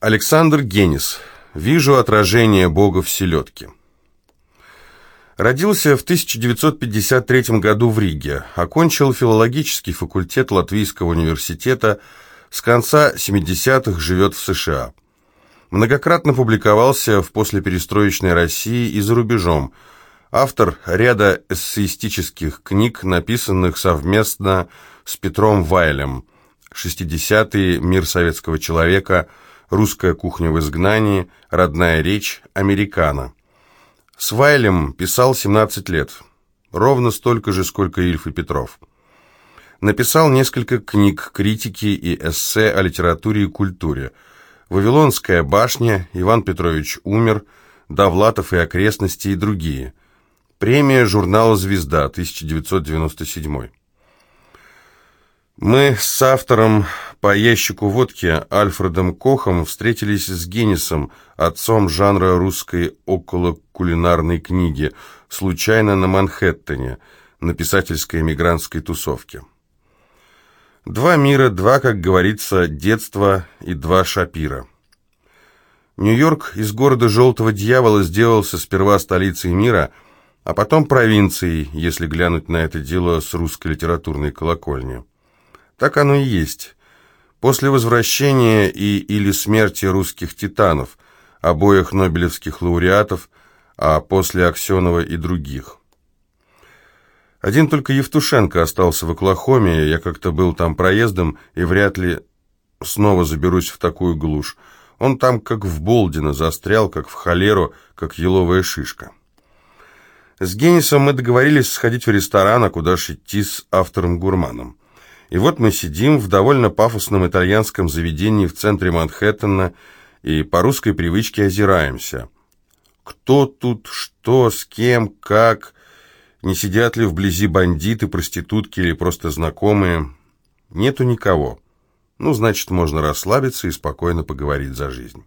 Александр Генис. «Вижу отражение Бога в селедке». Родился в 1953 году в Риге. Окончил филологический факультет Латвийского университета. С конца 70-х живет в США. Многократно публиковался в послеперестроечной России и за рубежом. Автор ряда эссеистических книг, написанных совместно с Петром Вайлем. 60-е «Мир советского человека», «Русская кухня в изгнании», «Родная речь», «Американо». С Вайлем писал 17 лет, ровно столько же, сколько Ильф и Петров. Написал несколько книг, критики и эссе о литературе и культуре. «Вавилонская башня», «Иван Петрович умер», «Довлатов и окрестности» и другие. Премия журнала «Звезда», 1997. Мы с автором по ящику водки Альфредом Кохом встретились с Геннисом, отцом жанра русской околокулинарной книги, случайно на Манхэттене, на писательской эмигрантской тусовке. Два мира, два, как говорится, детства и два Шапира. Нью-Йорк из города Желтого Дьявола сделался сперва столицей мира, а потом провинцией, если глянуть на это дело с русской литературной колокольни. Так оно и есть. После возвращения и или смерти русских титанов, обоих нобелевских лауреатов, а после Аксенова и других. Один только Евтушенко остался в Оклахоме, я как-то был там проездом и вряд ли снова заберусь в такую глушь. Он там как в Болдино застрял, как в холеру, как еловая шишка. С Генисом мы договорились сходить в ресторан, а куда ж идти с автором-гурманом. И вот мы сидим в довольно пафосном итальянском заведении в центре Манхэттена и по русской привычке озираемся. Кто тут, что, с кем, как, не сидят ли вблизи бандиты, проститутки или просто знакомые. Нету никого. Ну, значит, можно расслабиться и спокойно поговорить за жизнь.